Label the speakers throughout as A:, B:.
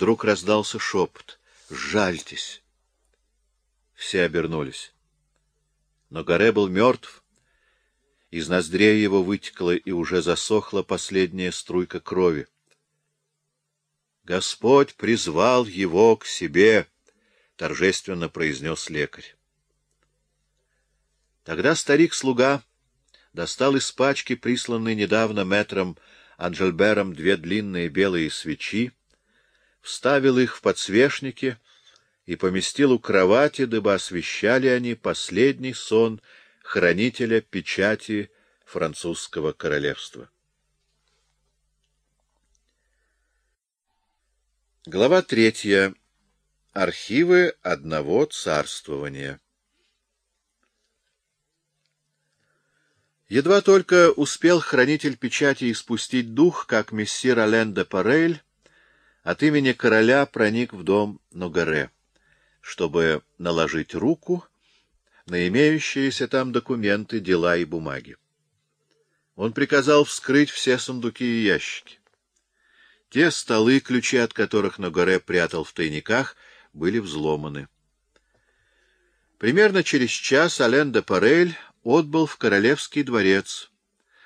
A: Вдруг раздался шепот. «Жальтесь!» Все обернулись. Но Горе был мертв. Из ноздрей его вытекла и уже засохла последняя струйка крови. Господь призвал его к себе, — торжественно произнес лекарь. Тогда старик-слуга достал из пачки, присланной недавно мэтром Анжельбером, две длинные белые свечи, вставил их в подсвечники и поместил у кровати, дабы освещали они последний сон хранителя печати французского королевства. Глава третья. Архивы одного царствования. Едва только успел хранитель печати испустить дух, как мессир Ален де Парель от имени короля проник в дом Ногаре, чтобы наложить руку на имеющиеся там документы, дела и бумаги. Он приказал вскрыть все сундуки и ящики. Те столы, ключи от которых Ногаре прятал в тайниках, были взломаны. Примерно через час Ален де Парель отбыл в королевский дворец,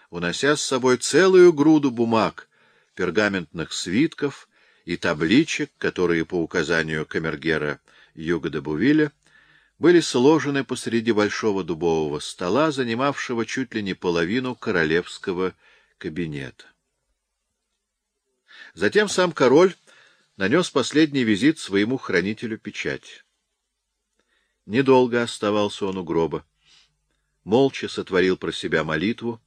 A: унося с собой целую груду бумаг, пергаментных свитков и табличек, которые по указанию камергера Юга де Бувиля были сложены посреди большого дубового стола, занимавшего чуть ли не половину королевского кабинета. Затем сам король нанес последний визит своему хранителю печати. Недолго оставался он у гроба. Молча сотворил про себя молитву.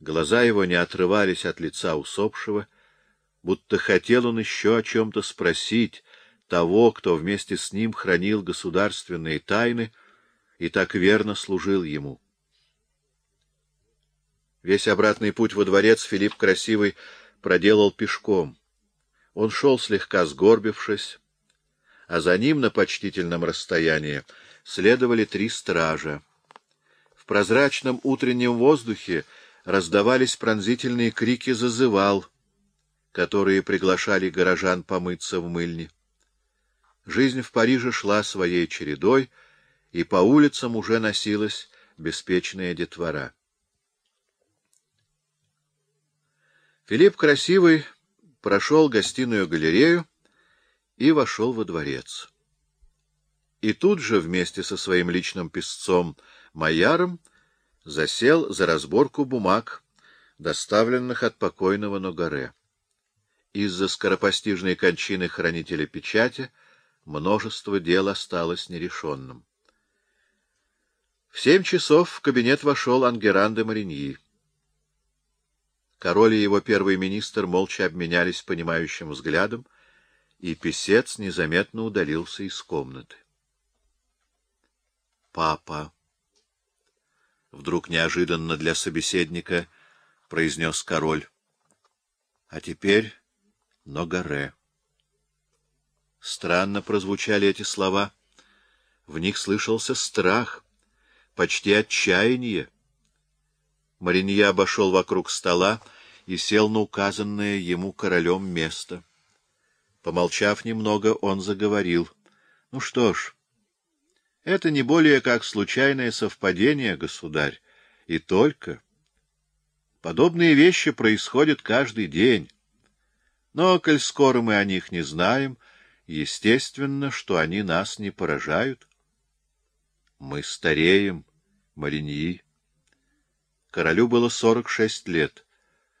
A: Глаза его не отрывались от лица усопшего, будто хотел он еще о чем-то спросить того, кто вместе с ним хранил государственные тайны и так верно служил ему. Весь обратный путь во дворец Филипп Красивый проделал пешком. Он шел слегка сгорбившись, а за ним на почтительном расстоянии следовали три стража. В прозрачном утреннем воздухе раздавались пронзительные крики «Зазывал!», которые приглашали горожан помыться в мыльне. Жизнь в Париже шла своей чередой, и по улицам уже носилась беспечная детвора. Филипп Красивый прошел гостиную галерею и вошел во дворец. И тут же вместе со своим личным писцом Майяром засел за разборку бумаг, доставленных от покойного Ногаре. Из-за скоропостижной кончины хранителя печати множество дел осталось нерешенным. В семь часов в кабинет вошел Ангеран де Мариньи. Король и его первый министр молча обменялись понимающим взглядом, и писец незаметно удалился из комнаты. «Папа!» — вдруг неожиданно для собеседника произнес король. «А теперь Ногаре». Странно прозвучали эти слова. В них слышался страх, почти отчаяние. Маринья обошел вокруг стола и сел на указанное ему королем место. Помолчав немного, он заговорил. — Ну что ж, это не более как случайное совпадение, государь, и только. Подобные вещи происходят каждый день. Но, коль скоро мы о них не знаем, естественно, что они нас не поражают. Мы стареем, Мариньи. Королю было сорок шесть лет,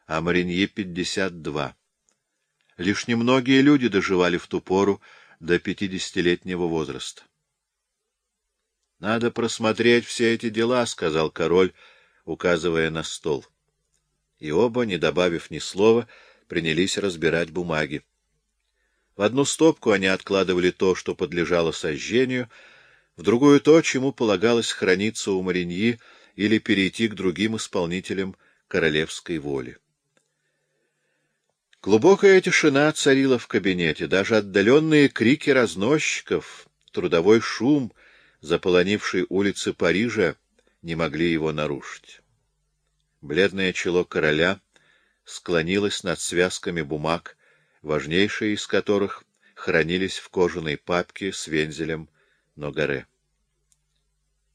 A: а Маринье — пятьдесят два. Лишь немногие люди доживали в ту пору до пятидесятилетнего возраста. — Надо просмотреть все эти дела, — сказал король, указывая на стол. И оба, не добавив ни слова, принялись разбирать бумаги. В одну стопку они откладывали то, что подлежало сожжению, в другую — то, чему полагалось храниться у Мариньи или перейти к другим исполнителям королевской воли. Глубокая тишина царила в кабинете, даже отдаленные крики разносчиков, трудовой шум, заполонивший улицы Парижа, не могли его нарушить. Бледное чело короля склонилось над связками бумаг, важнейшие из которых хранились в кожаной папке с вензелем Ногаре.